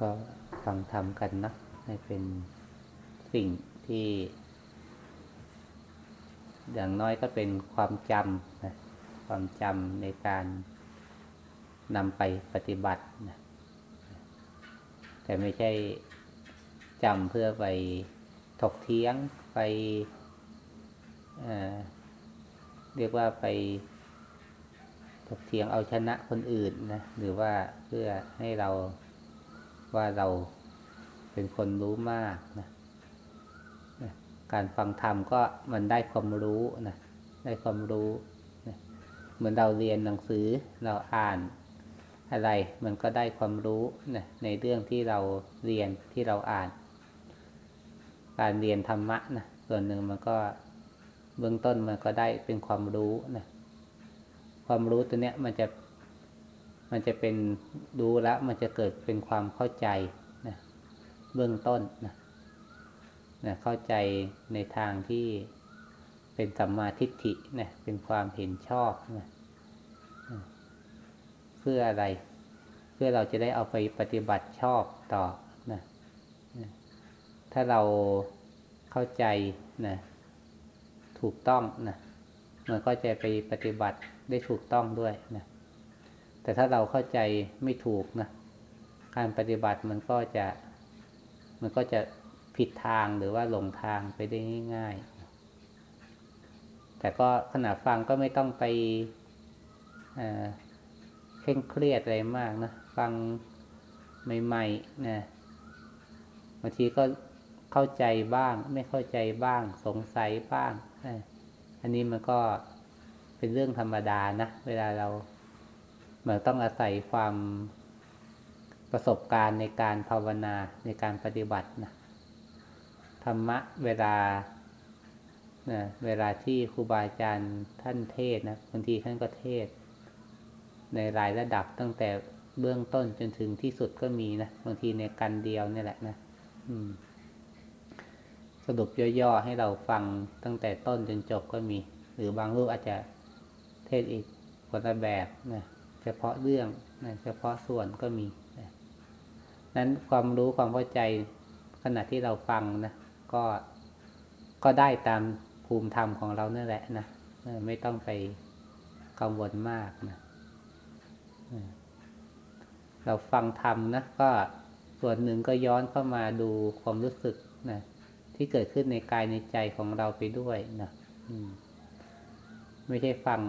ก็ฟังธรรมกันนะ ให้เป็นสิ่งที่ อย่างน้อยก็เป็นความจำนะความจำในการนำไปปฏิบัตินะแต่ไม่ใช่จำเพื่อไปถกเถียงไปเเรียกว่าไปถกเถียงเอาชนะคนอื่นนะหรือว่าเพื่อให้เรา ว่าเราเป็นคนรู้มากนะนะการฟังธรรมก็มันได้ความรู้นะได้ความรู้นะเหมือนเราเรียนหนังสือเราอ่านอะไรมันก็ได้ความรู้นะในเรื่องที่เราเรียนที่เราอ่าน การเรียนธรรมะนะส่วนหนึ่งมันก็เบื้องต้นมันก็ได้เป็นความรู้นะความรู้ตัวเนี้ยมันจะ มันจะเป็นรู้แล้วมันจะเกิดเป็นความเข้าใจนะเบื้องต้นนะนะเข้าใจในทางที่เป็นสัมมาทิฏฐินะเป็นความเห็นชอบนะนะเพื่ออะไร เพื่อเราจะได้เอาไปปฏิบัติชอบต่อนะนะถ้าเราเข้าใจนะถูกต้องนะมันก็จะไปปฏิบัติได้ถูกต้องด้วยนะ แต่ถ้าเราเข้าใจไม่ถูกนะการปฏิบัติมันก็จะ มันก็จะผิดทางหรือว่าหลงทางไปได้ง่าย ๆ แต่ก็ขณะฟังก็ไม่ต้องไปเคร่งเครียดอะไรมากนะฟังใหม่ๆนะบางทีก็เข้าใจบ้าง ไม่เข้าใจบ้าง สงสัยบ้าง อันนี้มันก็เป็นเรื่องธรรมดานะ เวลาเรา เหมือนต้องอาศัยความประสบการณ์ในการภาวนาในการปฏิบัตินะธรรมะเวลานะเวลาที่ครูบาอาจารย์ท่านเทศนะบางทีท่านก็เทศ ในรายระดับตั้งแต่เบื้องต้นจนถึงที่สุดก็มีนะบางทีในกันเดียวนี่แหละนะสรุปย่อๆให้เราฟังตั้งแต่ต้นจนจบก็มี หรือบางรูปอาจจะเทศอีกคนละแบบนะ เฉพาะเรื่องนะเฉพาะส่วนก็มีนะนั้นความรู้ความเข้าใจขณะที่เราฟังนะก็ก็ได้ตามภูมิธรรมของเราเนั่นแหละนะไม่ต้องไปกังวลมากนะเราฟังธรรมนะก็ส่วนหนึ่งก็ย้อนเข้ามาดูความรู้สึกนะที่เกิดขึ้นในกายในใจของเราไปด้วยนะไม่ใช่ฟัง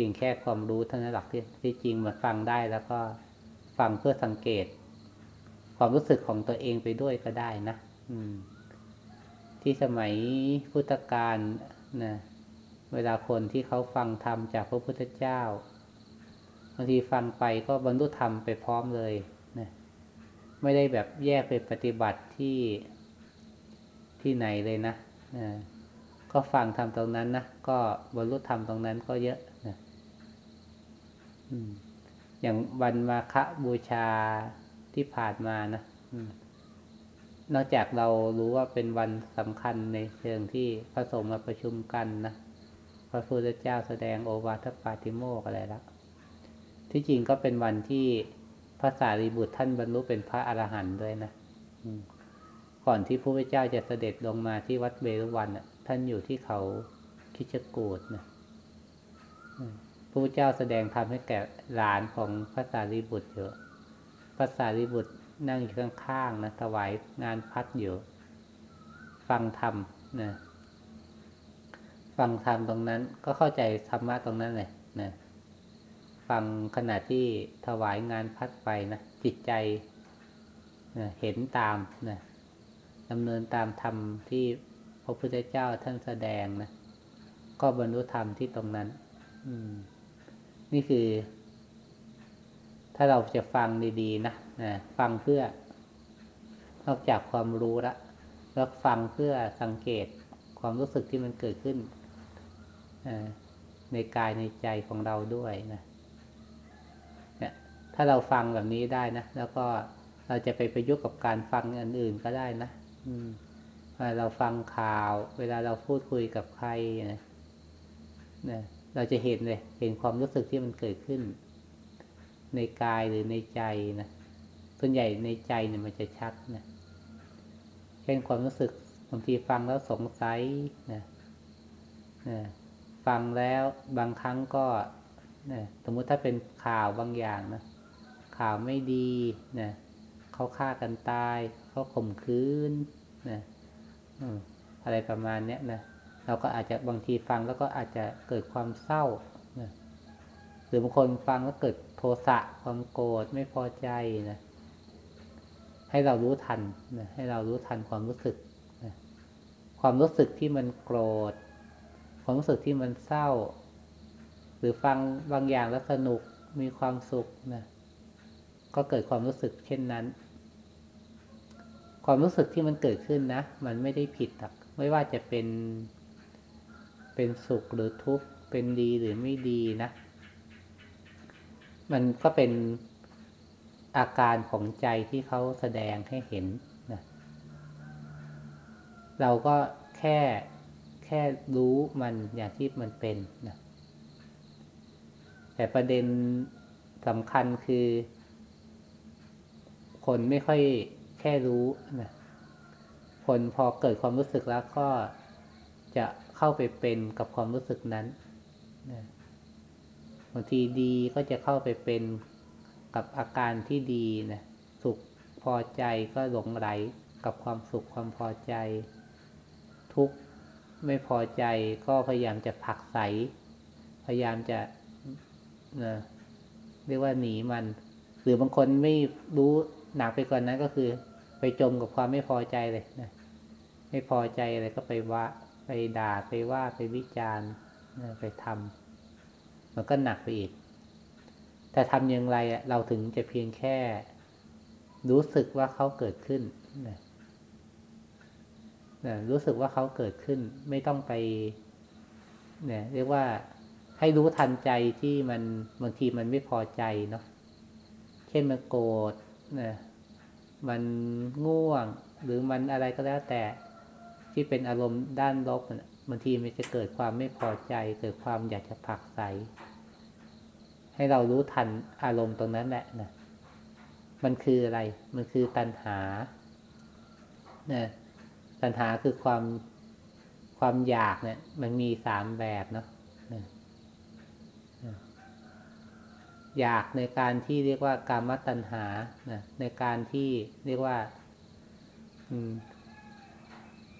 พียงแค่ความรู้เท่านั้นหลักที่ที่จริงมันฟังได้แล้วก็ฟังเพื่อสังเกต ความรู้สึกของตัวเองไปด้วยก็ได้นะอืม ที่สมัยพุทธกาลนะเวลาคนที่เขาฟังธรรมจากพระพุทธเจ้าบางทีฟังไปก็บรรลุธรรมไปพร้อมเลยนะไม่ได้แบบแยกไปปฏิบัติที่ที่ไหนเลยนะก็ฟังทำตรงนั้นนะก็บรรลุธรรมตรงนั้นก็เยอะ อย่างวันมาฆบูชาที่ผ่านมานะนอกจากเรารู้ว่าเป็นวันสำคัญในเชิงที่พระสงฆ์มาประชุมกันนะพระพุทธเจ้าแสดงโอวาทปาติโมกอะไรแล้วที่จริงก็เป็นวันที่พระสารีบุตรท่านบรรลุเป็นพระอรหันต์ด้วยนะก่อนที่พระพุทธเจ้าจะเสด็จลงมาที่วัดเบรุวันท่านอยู่ที่เขาคิชกูดนะ พระเจ้าแสดงธรรมให้แก่หลานของพระสารีบุตรเยอะพระสารีบุตรนั่งอยู่ข้างๆนะถวายงานพัดอยู่ ฟังธรรมนะฟังธรรมตรงนั้นก็เข้าใจธรรมะตรงนั้นเลยนะฟังขณะที่ถวายงานพัดไปนะจิตใจนะเห็นตามนะดำเนินตามธรรมที่พระพุทธเจ้าท่านแสดงนะก็บรรลุธรรมที่ตรงนั้น อืม นี่คือ ถ้าเราจะฟังดีๆนะนะฟังเพื่อนอกจากความรู้ละแล้วฟังเพื่อสังเกตความรู้สึกที่มันเกิดขึ้นในกายในใจของเราด้วยนะเนี่ยถ้าเราฟังแบบนี้ได้นะ แล้วก็เราจะไปประยุกต์กับการฟังอันอื่นก็ได้นะอืมเราฟังข่าว เวลาเราพูดคุยกับใครนะนะ เราจะเห็นเลย เห็นความรู้สึกที่มันเกิดขึ้น ในกายหรือในใจนะส่วนใหญ่ในใจเนี่ยมันจะชัดนะเช่นความรู้สึกบางทีฟังแล้วสงสัยนะนะฟังแล้วบางครั้งก็นะสมมุติถ้าเป็นข่าวบางอย่างนะข่าวไม่ดีนะเขาฆ่ากันตาย เขาข่มขืนนะอืมอะไรประมาณเนี้ยนะ เราก็อาจจะบางทีฟังแล้วก็อาจจะเกิดความเศร้านะหรือบางคนฟังแล้วเกิดโทสะความโกรธไม่พอใจนะให้เรารู้ทันนะให้เรารู้ทันความรู้สึกนะความรู้สึกที่มันโกรธ ความรู้สึกที่มันเศร้า หรือฟังบางอย่างแล้วสนุกมีความสุขนะก็เกิดความรู้สึกเช่นนั้น ความรู้สึกที่มันเกิดขึ้นนะ มันไม่ได้ผิดหรอกไม่ว่าจะเป็น เป็นสุขหรือทุกข์ เป็นดีหรือไม่ดีนะ มันก็เป็นอาการของใจที่เขาแสดงให้เห็นนะเราก็แค่แค่รู้มันอย่างที่มันเป็นนะแต่ประเด็นสำคัญคือ คนไม่ค่อยแค่รู้นะคนพอเกิดความรู้สึกแล้วก็จะ เข้าไปเป็นกับความรู้สึกนั้นนะบางทีดีก็จะเข้าไปเป็นกับอาการที่ดีนะสุขพอใจก็หลงไหลกับความสุขความพอใจ ทุกข์ไม่พอใจก็พยายามจะผักไสพยายามจะนะเรียกว่าหนีมัน หรือบางคนไม่รู้หนักไปกว่านนั้นก็คือ ไปจมกับความไม่พอใจเลยนะไม่พอใจอะไรก็ไปว่า ไปด่าไปว่าไปวิจารณ์ไปทำมันก็หนักไปอีก แต่ทำอย่างไรเราถึงจะเพียงแค่ รู้สึกว่าเขาเกิดขึ้นนะนะรู้สึกว่าเขาเกิดขึ้น ไม่ต้องไปเนี่ยเรียกว่าให้รู้ทันใจที่มันบางทีมันไม่พอใจเนาะเช่นมันโกรธนะมันง่วง หรือมันอะไรก็แล้วแต่ ที่เป็นอารมณ์ด้านลบบางทีมันจะเกิดความไม่พอใจ เกิดความอยากจะผลักไสให้เรารู้ทันอารมณ์ตรงนั้นแหละนะมันคืออะไร มันคือตัณหานะตัณหาคือความความอยากเนี่ย มันมีสามแบบเนาะนะอยากในการที่เรียกว่ากามตัณหานะในการที่เรียกว่า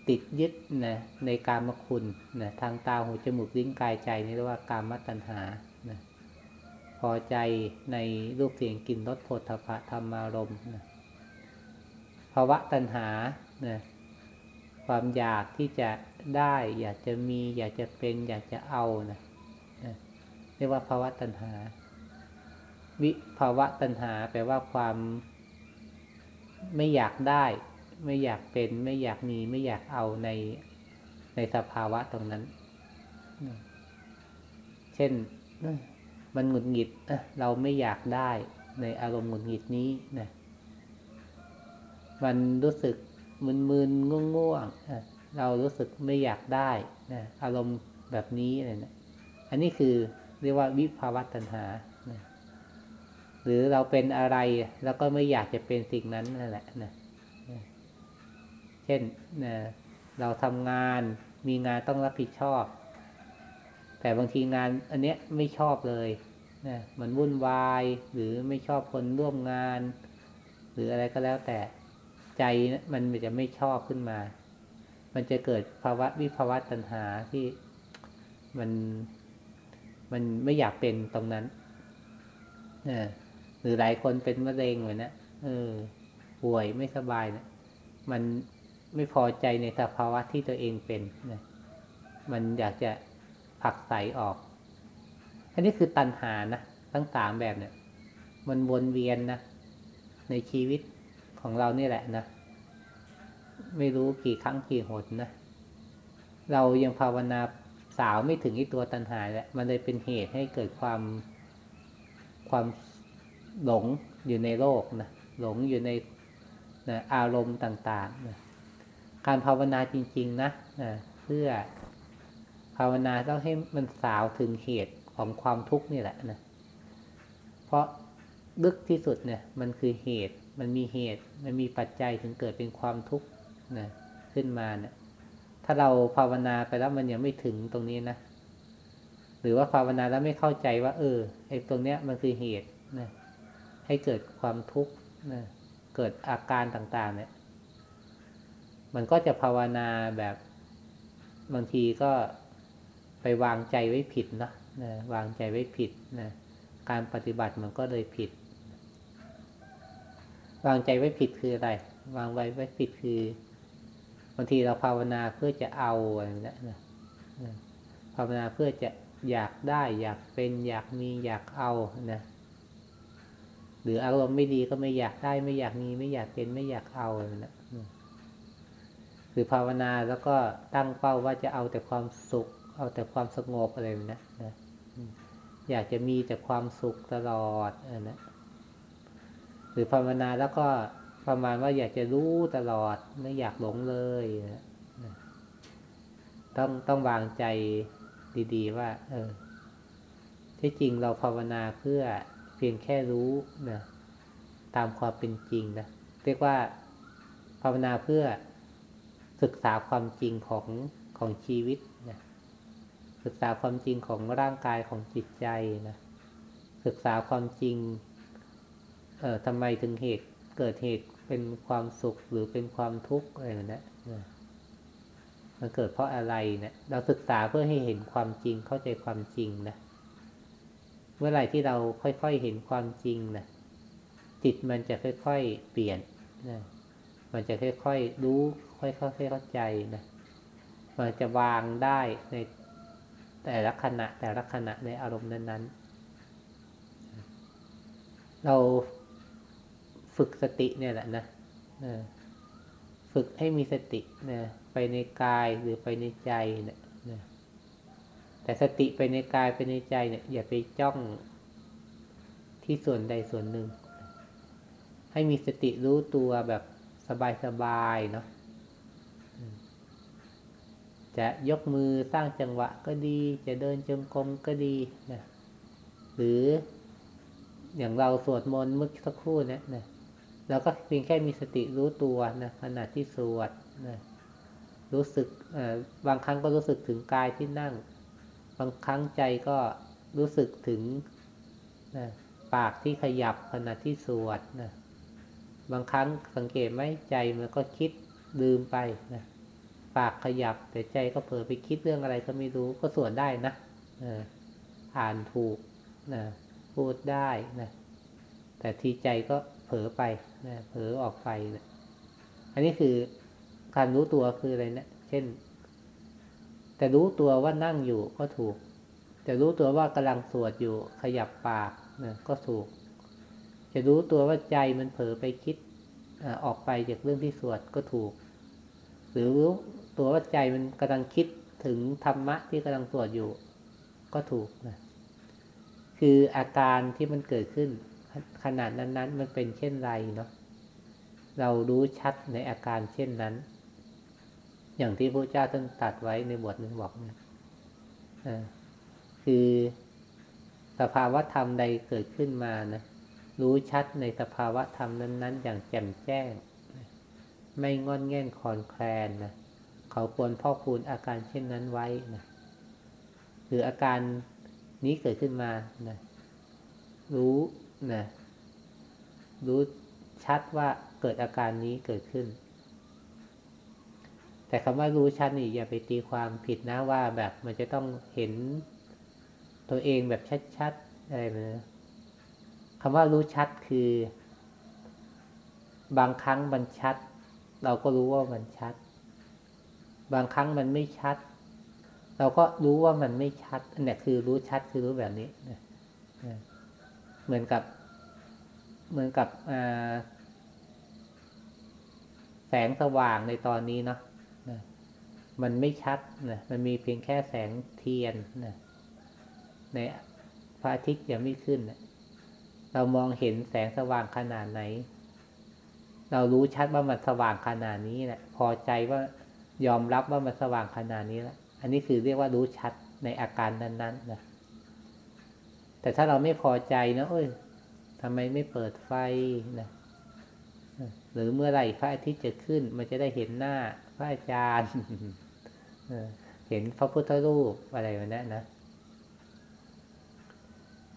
ติดยึดนะในการมคุณนะทางตาหูจมูกลิ้นกายใจนี่เรียกว่ากามตัณหานะพอใจในรูปเสียงกลิ่นรสโผฏฐพพะธรรมารมณ์นะภาวะตัณหานะความอยากที่จะได้ อยากจะมี อยากจะเป็น อยากจะเอานะนะเรียกว่าภาวะตัณหา วิภาวะตัณหาแปลว่าความไม่อยากได้ ไม่อยากเป็น ไม่อยากมีไม่อยากเอาในในสภาวะตรงนั้น เช่นมันหงุดหงิดเราไม่อยากได้ในอารมณ์หงุดหงิดนี้นะมันรู้สึกมึนๆง่วงๆเรารู้สึกไม่อยากได้นะอารมณ์แบบนี้อะไรนะอันนี้คือเรียกว่าวิภาวะตัณหานะหรือเราเป็นอะไรแล้วก็ไม่อยากจะเป็นสิ่งนั้นนั่นแหละนะ เช่นเราทำงานมีงานต้องรับผิดชอบ แต่บางทีงานอันเนี้ยไม่ชอบเลยนะมันวุ่นวายหรือไม่ชอบคนร่วมงาน หรืออะไรก็แล้วแต่ใจมันจะไม่ชอบขึ้นมา มันจะเกิดภาวะวิภาวะตัณหาที่มันมันไม่อยากเป็นตรงนั้นเออหรือหลายคนเป็นมะเร็งเหมือนนะเออป่วยไม่สบายนะมัน ไม่พอใจในสภาวะที่ตัวเองเป็นนะมันอยากจะผลักใสออก อันนี้คือตัณหานะทั้งสามแบบเนี่ย มันวนเวียนนะในชีวิตของเรานี่แหละนะไม่รู้กี่ครั้งกี่หนนะเรายังภาวนาสาวไม่ถึงไอ้ตัวตัณหาแหละมันเลยเป็นเหตุให้เกิดความความหลงอยู่ในโลกนะหลงอยู่ในนะอารมณ์ต่าง ๆ นะ การภาวนาจริง ๆ นะนะเพื่อภาวนาต้องให้มันสาวถึงเหตุของความทุกข์นี่แหละนะ เพราะลึกที่สุดเนี่ย มันคือเหตุ มันมีเหตุ มันมีปัจจัยถึงเกิดเป็นความทุกข์นะขึ้นมาเนะี่ย ถ้าเราภาวนาไปแล้วมันยังไม่ถึงตรงนี้นะ หรือว่าภาวนาแล้วไม่เข้าใจว่า เออไอ้ตรงเนี้ยมันคือเหตุนะให้เกิดความทุกข์นะเกิดอาการต่าง ๆ เนี่ย มันก็จะภาวนาแบบบางทีก็ไปวางใจไว้ผิดนะนะวางใจไว้ผิดนะการปฏิบัติมันก็เลยผิด วางใจไว้ผิดคืออะไร วางไว้ไว้ผิดคือบางทีเราภาวนาเพื่อจะเอาอะไรนะนะภาวนาเพื่อจะอยากได้ อยากเป็นอยากมีอยากเอานะหรืออารมณ์ไม่ดีก็ไม่อยากได้ไม่อยากมีไม่อยากเป็นไม่อยากเอานะ คือภาวนาแล้วก็ตั้งเป้าว่าจะเอาแต่ความสุข เอาแต่ความสงบอะไรนะนะอยากจะมีแต่ความสุขตลอดอนะหรือภาวนาแล้วก็ประมาณว่าอยากจะรู้ตลอดไม่อยากหลงเลยนะต้องต้องวางใจดีๆ ว่า เออที่จริงเราภาวนาเพื่อเพียงแค่รู้นะตามความเป็นจริงนะเรียกว่าภาวนาเพื่อ ศึกษาความจริงของของชีวิตนะศึกษาความจริงของร่างกายของจิตใจนะศึกษาความจริงเอ่อทำไมถึงเหตุเกิดเหตุเป็นความสุขหรือเป็นความทุกข์อะไรนะมันเกิดเพราะอะไรเนะี่ยเราศึกษาเพื่อให้เห็นความจริงเข้าใจความจริงนะเมื่อไหร่ที่เราค่อยๆเห็นความจริงนะจิตมันจะค่อยๆเปลี่ยนนะมันจะค่อยๆรู้ ค่อยๆเข้าใจนะมันจะวางได้ในแต่ละขณะแต่ละขณะในอารมณ์นั้นๆ เราฝึกสติเนี่ยแหละนะฝึกให้มีสตินะไปในกายหรือไปในใจเนี่ยนะแต่สติไปในกายไปในใจเนี่ย อย่าไปจ้องที่ส่วนใดส่วนหนึ่ง ให้มีสติรู้ตัวแบบสบายๆเนาะ จะยกมือสร้างจังหวะก็ดี จะเดินจงกรมก็ดีนะหรืออย่างเราสวดมนต์เมื่อสักครู่เนี่ยนะเราก็เพียงแค่มีสติรู้ตัวนะขณะที่สวดนะรู้สึกบางครั้งก็รู้สึกถึงกายที่นั่ง บางครั้งใจก็รู้สึกถึงนะปากที่ขยับขณะที่สวดนะบางครั้งสังเกตไหมใจมันก็คิดลืมไปนะ ปากขยับ แต่ใจก็เผลอไปคิดเรื่องอะไรก็ไม่รู้ก็สวดได้นะอ่านถูกนะพูดได้นะแต่ทีใจก็เผลอไปนะเผลอออกไปนะอันนี้คือการรู้ตัวคืออะไรนะเช่น แต่รู้ตัวว่านั่งอยู่ก็ถูก แต่รู้ตัวว่ากำลังสวดอยู่ขยับปากนะก็ถูก จะรู้ตัวว่าใจมันเผลอไปคิดออกไปจากเรื่องที่สวดก็ถูก หรือรู้ ตัวว่าใจมันกำลังคิดถึงธรรมะที่กำลังสวดอยู่ ก็ถูกนะคืออาการที่มันเกิดขึ้น ขนาดนั้นๆ มันเป็นเช่นไรเนาะเรารู้ชัดในอาการเช่นนั้น อย่างที่พระเจ้าท่านตัดไว้ในบทหนึ่งบอกนะคือสภาวะธรรมใดเกิดขึ้นมานะรู้ชัดในสภาวะธรรมนั้น ๆ อย่างแจ่มแจ้ง ไม่งอนแง่นคอนแคลนนะ เขาควรพ่อคูณอาการเช่นนั้นไว้นะหรืออาการนี้เกิดขึ้นมานะรู้นะรู้ชัดว่าเกิดอาการนี้เกิดขึ้น แต่คำว่ารู้ชัดนี่อย่าไปตีความผิดนะว่าแบบมันจะต้องเห็นตัวเองแบบชัดๆอะไรนะคำว่ารู้ชัดคือ บางครั้งมันชัด เราก็รู้ว่ามันชัด บางครั้งมันไม่ชัด เราก็รู้ว่ามันไม่ชัดอันนี้คือรู้ชัดคือรู้แบบนี้นะเหมือนกับ เหมือนกับแสงสว่างในตอนนี้เนาะมันไม่ชัดนะมันมีเพียงแค่แสงเทียนนะในพระอาทิตย์ยังไม่ขึ้นนะเรามองเห็นแสงสว่างขนาดไหน เรารู้ชัดว่ามันสว่างขนาดนี้แหละพอใจว่า ยอมรับว่ามันสว่างขนาดนี้แล้วอันนี้คือเรียกว่ารู้ชัดในอาการนั้นๆนะแต่ถ้าเราไม่พอใจนะเอ้ยทำไมไม่เปิดไฟนะหรือเมื่อไหร่พระอาทิตย์จะขึ้น มันจะได้เห็นหน้าพระอาจารย์เห็นพระพุทธรูปอะไรแบบนั้นนะ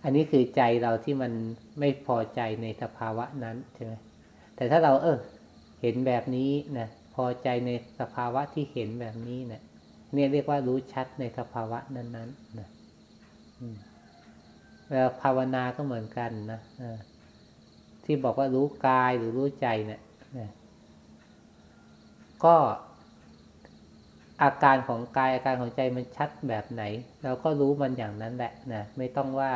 อันนี้คือใจเราที่มันไม่พอใจในสภาวะนั้นใช่ไหมแต่ถ้าเราเออเห็นแบบนี้นะ พอใจในสภาวะที่เห็นแบบนี้เนะี่ยเนี่ยเรียกว่ารู้ชัดในสภาวะนั้นๆนะแล้วภาวนาก็เหมือนกันนะที่บอกว่ารู้กายหรือรู้ใจเนี่ยก็อาการของกายอาการของใจมันชัดแบบไหน เราก็รู้มันอย่างนั้นแหละนะไม่ต้องว่า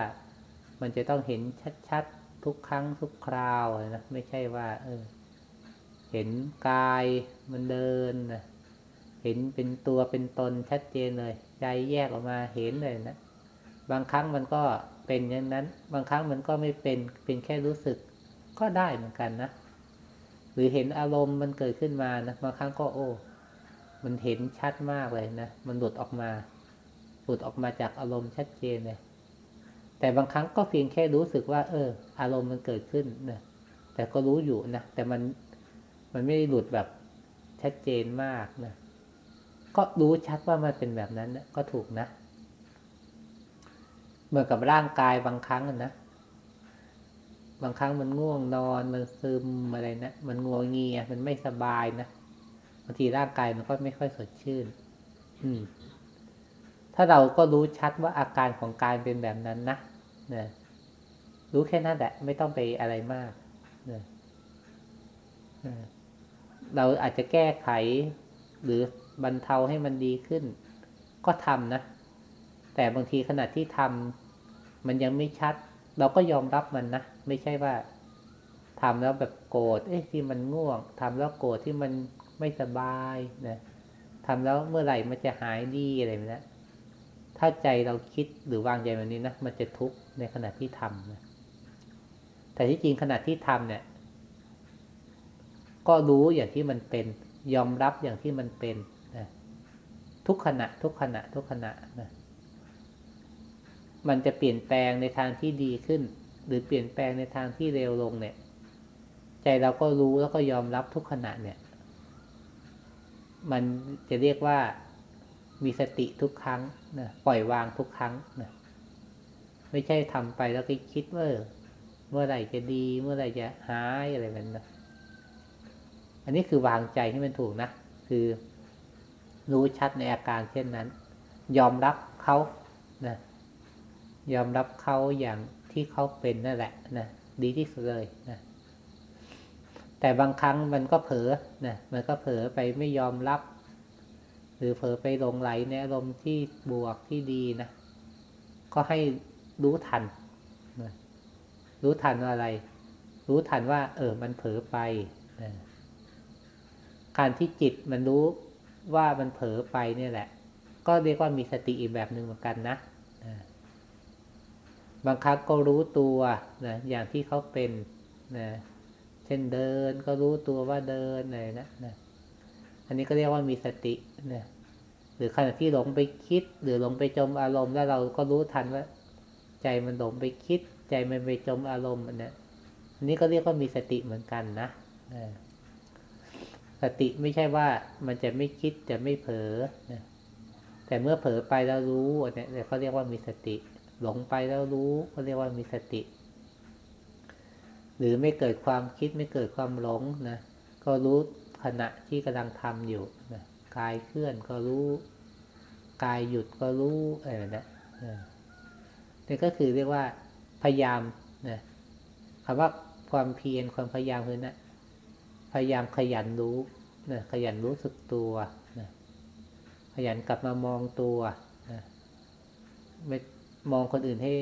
มันจะต้องเห็นชัดๆทุกครั้งทุกคราวนะไม่ใช่ว่า เออ เห็นกาย มันเดินนะเห็นเป็นตัวเป็นตนชัดเจนเลย ใจแยกออกมาเห็นเลยนะ บางครั้งมันก็เป็นอย่างนั้น บางครั้งมันก็ไม่เป็น เป็นแค่รู้สึก ก็ได้เหมือนกันนะ หรือเห็นอารมณ์มันเกิดขึ้นมานะ บางครั้งก็โอ้ มันเห็นชัดมากเลยนะ มันหลุดออกมา หลุดออกมาจากอารมณ์ชัดเจนเลย แต่บางครั้งก็เพียงแค่รู้สึกว่า เออ อารมณ์มันเกิดขึ้นนะ แต่ก็รู้อยู่นะ แต่มัน มันไม่ได้หลุดแบบ ชัดเจนมากนะ ก็รู้ชัดว่ามันเป็นแบบนั้นนะก็ถูกนะ เหมือนกับร่างกายบางครั้งนะ บางครั้งมันง่วงนอน มันซึมอะไรนะ มันงัวงเงีย มันไม่สบายนะ บางทีร่างกายมันก็ไม่ค่อยสดชื่น อืม ถ้าเราก็รู้ชัดว่าอาการของกายเป็นแบบนั้นนะนะรู้แค่นั้นแหละ ไม่ต้องไปอะไรมากนะ เราอาจจะแก้ไข หรือบรรเทาให้มันดีขึ้น ก็ทำนะ แต่บางทีขณะที่ทำมันยังไม่ชัด เราก็ยอมรับมันนะ ไม่ใช่ว่าทำแล้วแบบโกรธเอ๊ะที่มันง่วงทำแล้วโกรธที่มันไม่สบายนะทำแล้วเมื่อไหร่มันจะหายดีอะไรนี้ถ้าใจเราคิดหรือวางใจแบบนี้นะมันจะทุกข์ในขณะที่ทำนะแต่ที่จริงขณะที่ทำเนี่ย ก็รู้อย่างที่มันเป็น ยอมรับอย่างที่มันเป็นนะทุกขณะ ทุกขณะ ทุกขณะนะมันจะเปลี่ยนแปลงในทางที่ดีขึ้น หรือเปลี่ยนแปลงในทางที่เร็วลงเนี่ย ใจเราก็รู้แล้วก็ยอมรับทุกขณะเนี่ย มันจะเรียกว่ามีสติทุกครั้งนะปล่อยวางทุกครั้งนะไม่ใช่ทำไปแล้วก็คิดว่าเมื่อไหร่จะดี เมื่อไหร่จะหายอะไรแบบนั้น อันนี้คือวางใจให้มันถูกนะ คือรู้ชัดในอาการเช่นนั้น ยอมรับเขานะยอมรับเขาอย่างที่เขาเป็นนั่นแหละนะดีที่สุดเลยนะแต่บางครั้งมันก็เผลอนะมันก็เผลอไปไม่ยอมรับ หรือเผลอไปหลงไหลในอารมณ์ที่บวกที่ดีนะก็ให้รู้ทันนะรู้ทันว่าอะไร รู้ทันว่า เออมันเผลอไปนะ การที่จิตมันรู้ว่ามันเผลอไปเนี่ยแหละ ก็เรียกว่ามีสติอีกแบบหนึ่งเหมือนกันนะบางครั้งก็รู้ตัวนะอย่างที่เขาเป็นนะเช่นเดินก็รู้ตัวว่าเดินอะไรนะนะอันนี้ก็เรียกว่ามีสตินะหรือขณะที่หลงไปคิด หรือหลงไปจมอารมณ์แล้วเราก็รู้ทันว่า ใจมันหลงไปคิด ใจมันไปจมอารมณ์อันนี้อันนี้ก็เรียกว่ามีสติเหมือนกันนะ สติไม่ใช่ว่ามันจะไม่คิดจะไม่เผลอนะแต่เมื่อเผลอไปแล้วรู้เนี่ยเขาเรียกว่ามีสติ หลงไปแล้วรู้เขาเรียกว่ามีสติ หรือไม่เกิดความคิดไม่เกิดความหลงนะก็รู้ขณะที่กำลังทำอยู่นะกายเคลื่อนก็รู้กายหยุดก็รู้อะไรนะนี่ก็คือเรียกว่าพยายามนะคำว่าความเพียรความพยายามคือนะพยายามขยันรู้ นะขยันรู้สึกตัวนะขยันกลับมามองตัวนะไม่มองคนอื่นให้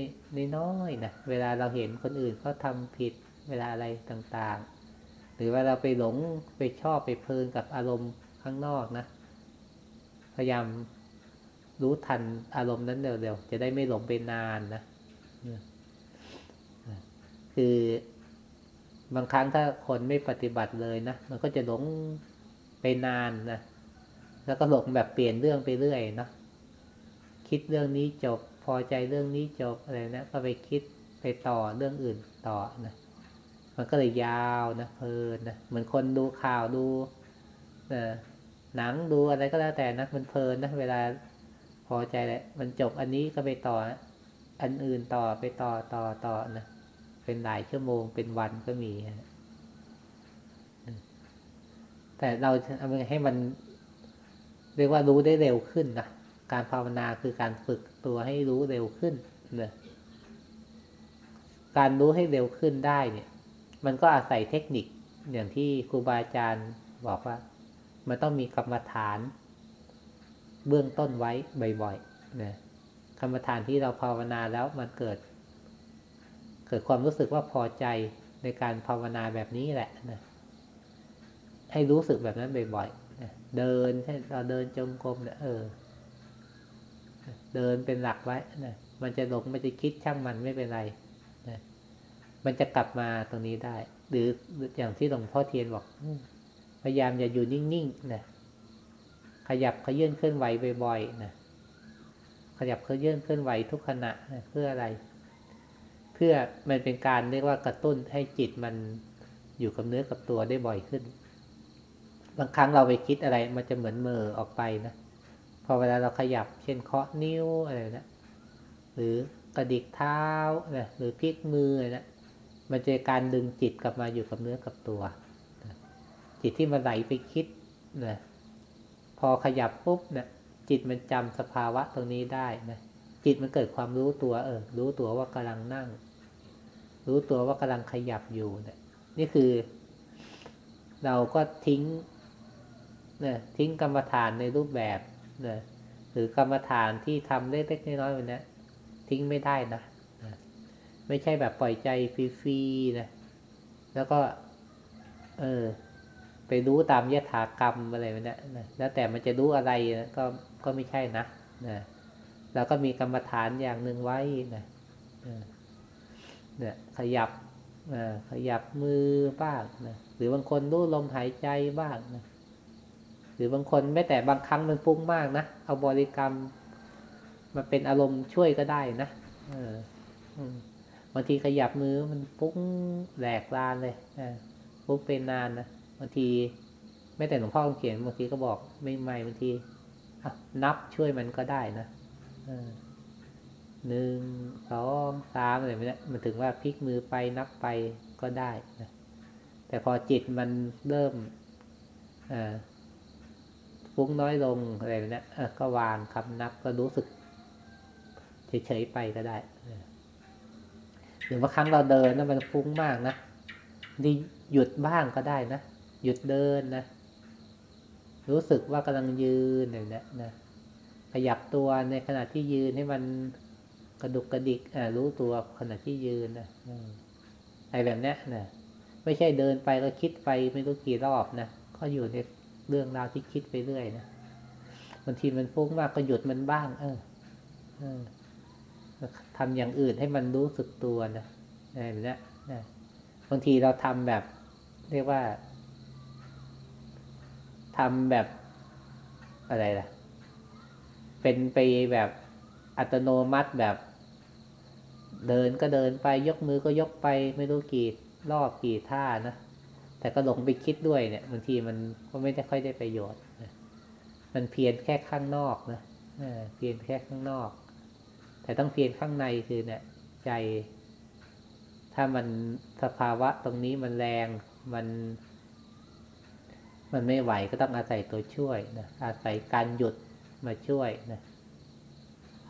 น้อยๆนะเวลาเราเห็นคนอื่นเขาทำผิดเวลาอะไรต่างๆ หรือว่าเราไปหลงไปชอบไปเพลินกับอารมณ์ข้างนอกนะ พยายามรู้ทันอารมณ์นั้นเร็วๆ จะได้ไม่หลงไปนานนะ คือบางครั้งถ้าคนไม่ปฏิบัติเลยนะ มันก็จะหลง ไปนานนะแล้วก็หลงแบบเปลี่ยนเรื่องไปเรื่อยเนาะคิดเรื่องนี้จบพอใจเรื่องนี้จบอะไรนะก็ไปคิดไปต่อเรื่องอื่นต่อนะมันก็เลยยาวนะเพลินนะเหมือนคนดูข่าวดูเอหนังดูอะไรก็แล้วแต่นะมันเพลินนะเวลาพอใจแหละมันจบอันนี้ก็ไปต่อ อันอื่นต่อไปต่อต่อต่อนะเป็นหลายชั่วโมงเป็นวันก็มีนะ แต่เราทำยังไงให้มัน เรียกว่ารู้ได้เร็วขึ้นนะการภาวนาคือการฝึกตัวให้รู้เร็วขึ้นเนะการรู้ให้เร็วขึ้นได้เนี่ย มันก็อาศัยเทคนิคอย่างที่ครูบาอาจารย์บอกว่า มันต้องมีกรรมฐาน เบื้องต้นไว้บ่อยๆนะกรรมฐานที่เราภาวนาแล้วมันเกิด เกิดความรู้สึกว่าพอใจในการภาวนาแบบนี้แหละนะ ให้รู้สึกแบบนั้นบ่อยๆเดินใช่เราเดินจงกรมเนี่ยเออ เดินเป็นหลักไว้นะมันจะหลงมันจะคิดช่างมันไม่เป็นไรนะมันจะกลับมาตรงนี้ได้ หรืออย่างที่หลวงพ่อเทียนบอกพยายามอย่าอยู่นิ่งๆนะขยับขยื่นเคลื่อนไหวบ่อยๆนะขยับขยื่นเคลื่อนไหวทุกขณะนะเพื่ออะไร เพื่อมันเป็นการเรียกว่ากระตุ้นให้จิตมันอยู่กับเนื้อกับตัวได้บ่อยขึ้น บางครั้งเราไปคิดอะไร มันจะเหมือนเมือออกไปนะพอเวลาเราขยับ เช่นเคาะนิ้วอะไรนะหรือกระดิกเท้านะหรือพลิกมืออะไรนะมันจะการดึงจิตกลับมาอยู่กับเนื้อกับตัว จิตที่มันไหลไปคิดนะพอขยับปุ๊บเนะี่ยจิตมันจำสภาวะตรงนี้ได้นะจิตมันเกิดความรู้ตัวเออ รู้ตัวว่ากำลังนั่ง รู้ตัวว่ากำลังขยับอยู่เนะี่ยนี่คือ เราก็ทิ้ง นะทิ้งกรรมฐานในรูปแบบนะหรือกรรมฐานที่ทำเล็กๆน้อยๆวันนี้ทิ้งไม่ได้นะนะไม่ใช่แบบปล่อยใจฟรีๆนะแล้วก็ เออ ไปรู้ตามยถากรรมอะไรแบบนี้นะแล้วแต่มันจะรู้อะไรนะก็ก็ไม่ใช่นะนะแล้วก็มีกรรมฐานอย่างหนึ่งไว้นะเนี่ยขยับขยับมือบ้างนะหรือบางคนรู้ลมหายใจบ้างนะ หรือบางคนแม้แต่บางครั้งมันฟุ้งมากนะเอาบริกรรมมาเป็นอารมณ์ช่วยก็ได้นะเออบางทีขยับมือมันฟุ้งแหลกลานเลยฟุ้งเป็นนานนะบางทีแม้แต่หลวงพ่อเขียนบางทีก็บอกไม่ไม่บางทีนับช่วยมันก็ได้นะหนึ่งสองสามอะไรแบบนี้มันถึงว่าพลิกมือไปนับไปก็ได้นะแต่พอจิตมันเริ่มอ่า ฟุ้งน้อยลงอะไรแบบนี้ก็วางคำนับก็รู้สึกเฉยๆไปก็ได้หรือบางครั้งเราเดินนะมันฟุ้งมากนะนี่หยุดบ้างก็ได้นะหยุดเดินนะรู้สึกว่ากำลังยืนอย่างนี้นะขยับตัวในขณะที่ยืนให้มันกระดุกกระดิกอ่ารู้ตัวขณะที่ยืนนะอะไรแบบนี้นะไม่ใช่เดินไปก็คิดไปไม่รู้กี่รอบนะก็อยู่ใน เรื่องราวที่คิดไปเรื่อยนะบางทีมันฟุ้งมากก็หยุดมันบ้าง เออเออทำอย่างอื่นให้มันรู้สึกตัวนะแบบนี้นะบางทีเราทำแบบ เรียกว่าทำแบบอะไรล่ะ เป็นไปแบบอัตโนมัติแบบ เดินก็เดินไปยกมือก็ยกไปไม่รู้กี่รอบกี่ท่านะ แต่ก็หลงไปคิดด้วยเนี่ยบางทีมันก็ไม่ได้ค่อยได้ประโยชน์มันเพียนแค่ข้างนอกนะเพียนแค่ข้างนอก แต่ต้องเพียรข้างในคือเนี่ย ใจ ถ้ามันสภาวะตรงนี้มันแรงมันมันไม่ไหวก็ต้องอาศัยตัวช่วยนะอาศัยการหยุดมาช่วยนะ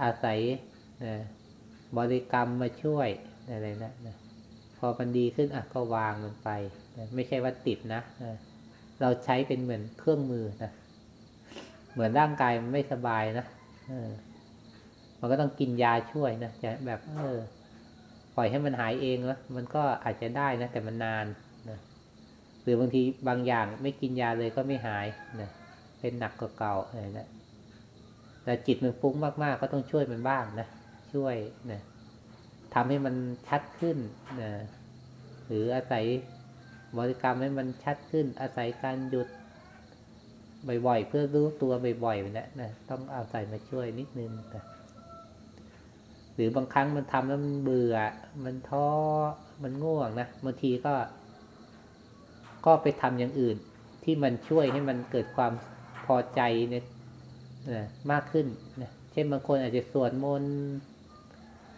อาศัยนะบริกรรมมาช่วยอะไรนะนะพอมันดีขึ้นอะก็วางมันไป ไม่ใช่ว่าติดนะเราใช้เป็นเหมือนเครื่องมือนะเหมือนร่างกายมันไม่สบายนะมันก็ต้องกินยาช่วยนะจะแบบ เออ ปล่อยให้มันหายเองแล้วมันก็อาจจะได้นะแต่มันนานนะหรือบางทีบางอย่างไม่กินยาเลยก็ไม่หายนะเป็นหนักกว่าเก่าอะไรนะแต่จิตมันฟุ้งมากๆ ก็ต้องช่วยมันบ้างนะช่วยนะทำให้มันชัดขึ้นนะหรืออาศัย บริกรรมให้มันชัดขึ้น อาศัยการหยุดบ่อยๆ เพื่อรู้ตัวบ่อยๆนะนะต้องเอาศัยมาช่วยนิดนึงนะหรือบางครั้งมันทำแล้วมันเบื่อ มันท้อ มันง่วงนะบางทีก็ ก็ไปทำอย่างอื่น ที่มันช่วยให้มันเกิดความพอใจเนี่ยนะมากขึ้นนะเช่นบางคนอาจจะสวดมนต์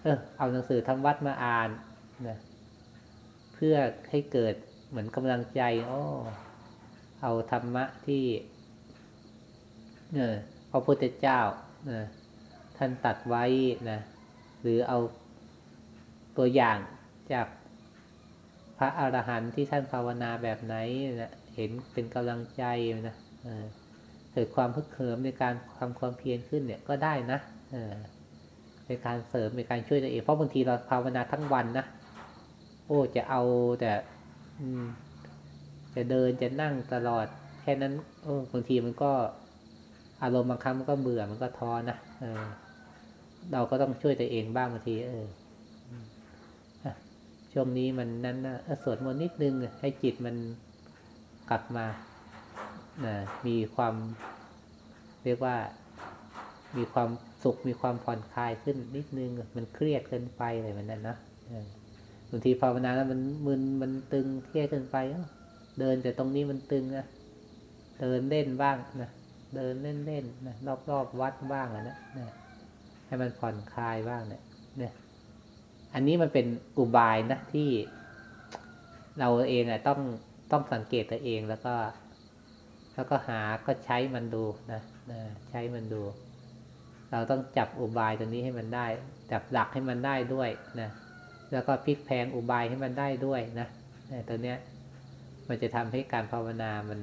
เออเอาหนังสือทำวัดมาอ่านนะเพื่อให้เกิด เหมือนกำลังใจอ้อเอาธรรมะที่เออพระพุทธเจ้านะท่านตัดไว้นะหรือเอาตัวอย่างจากพระอรหันต์ที่ท่านภาวนาแบบไหนนะเห็นเป็นกำลังใจนะเกิดความพึกเขิมในการทำความเพียรขึ้นเนี่ยก็ได้นะเป็นการเสริมเป็นการช่วยตัวเองเพราะบางทีเราภาวนาทั้งวันนะโอ้จะเอาแต่ จะเดินจะนั่งตลอด แค่นั้นโอ้บางทีมันก็ อารมณ์บางครั้งมันก็เบื่อมันก็ท้อนะเออ เราก็ต้องช่วยตัวเองบ้างบางที เออช่วงนี้มันนั้นนะสวดมนต์นิดนึงให้จิตมันกลับมานะมีความเรียกว่า มีความสุขมีความผ่อนคลายขึ้นนิดนึง มันเครียดเกินไปอะไรแบบนั้นนะ บางทีภาวนาแล้วมันมึนมันตึงเครียดเกินไปเดินแต่ตรงนี้มันตึงนะเดินเล่นบ้างนะเดินเล่นเล่นนะรอบรอบวัดบ้างนะนะให้มันผ่อนคลายบ้างเนี่ยเนี่ย อันนี้มันเป็นอุบายนะที่เราเองอะต้องต้องสังเกตตัวเองแล้วก็ แล้วก็หาก็ใช้มันดูนะนะใช้มันดู เราต้องจับอุบายตัวนี้ให้มันได้ จับหลักให้มันได้ด้วยนะ แล้วก็พลิกแพลงอุบายให้มันได้ด้วยนะเนี่ยตัวเนี้ย มันจะทำให้การภาวนามัน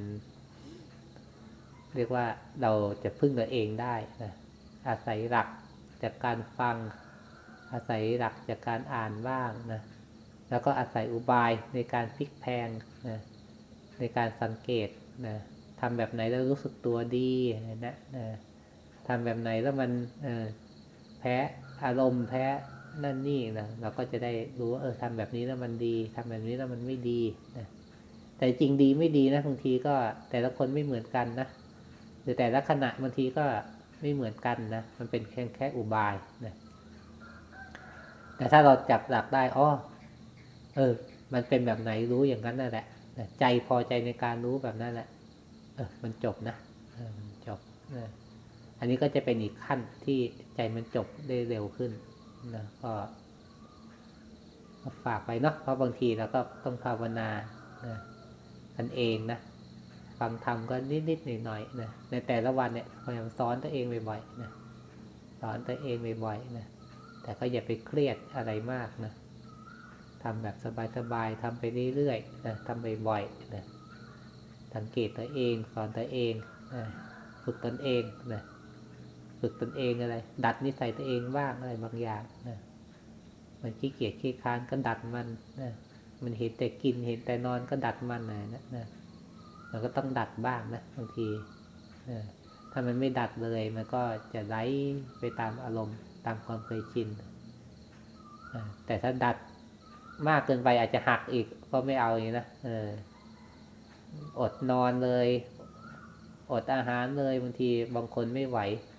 เรียกว่าเราจะพึ่งตัวเองได้นะอาศัยหลักจากการฟัง อาศัยหลักจากการอ่านบ้างนะแล้วก็อาศัยอุบายในการพลิกแพลงนะในการสังเกตนะทำแบบไหนแล้วรู้สึกตัวดีนะนะทำแบบไหนแล้วมันแพ้อารมณ์แพ้ นั่นนี่นะเราก็จะได้รู้ว่าเออทำแบบนี้แล้วมันดีทำแบบนี้แล้วมันไม่ดีนะแต่จริงดีไม่ดีนะบางทีก็แต่ละคนไม่เหมือนกันนะหรือแต่ละขณะบางทีก็ไม่เหมือนกันนะมันเป็นแค่แค่อุบายนะแต่ถ้าเราจับหลักได้อ๋อเออ มันเป็นแบบไหนรู้อย่างนั้นนั่นแหละนะใจพอใจในการรู้แบบนั้นแหละ เออ มันจบนะเออมันจบนะอันนี้ก็จะเป็นอีกขั้นที่ใจมันจบได้เร็วขึ้น นะก็ฝากไปเนาะเพราะบางทีเราก็ต้องภาวนานะกันเองนะฟังธรรมก็นิดๆหน่อยๆนะในแต่ละวันเนี่ยพยายามสอนตัวเองบ่อยๆนะสอนตัวเองบ่อยๆนะแต่ก็อย่าไปเครียดอะไรมากนะทำแบบสบายๆทำไปเรื่อยๆนะทำบ่อยๆนะสังเกตตัวเองสอนตัวเองนะฝึกตนเองนะ ฝึกตนเองอะไร ดัดนิสัยตัวเองบ้างอะไรบางอย่างนะมันขี้เกียจขี้ค้านก็ดัดมันนะมันเห็นแต่กินเห็นแต่นอนก็ดัดมันนะนะนะมันก็ต้องดัดบ้างนะบางทีนะถ้ามันไม่ดัดเลย มันก็จะไหลไปตามอารมณ์ตามความเคยชินนะแต่ถ้าดัดมากเกินไปอาจจะหักอีกก็ไม่เอาอย่างนี้นะเอออดนอนเลย อดอาหารเลยบางทีบางคนไม่ไหว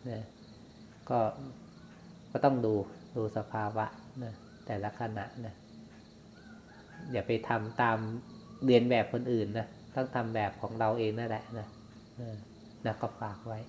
นะ ก็ก็ต้องดูดูสภาวะนะแต่ละขณะนะอย่าไปทำตามเรียนแบบคนอื่นนะต้องทำแบบของเราเองนั่นแหละนะนะก็ฝากไว้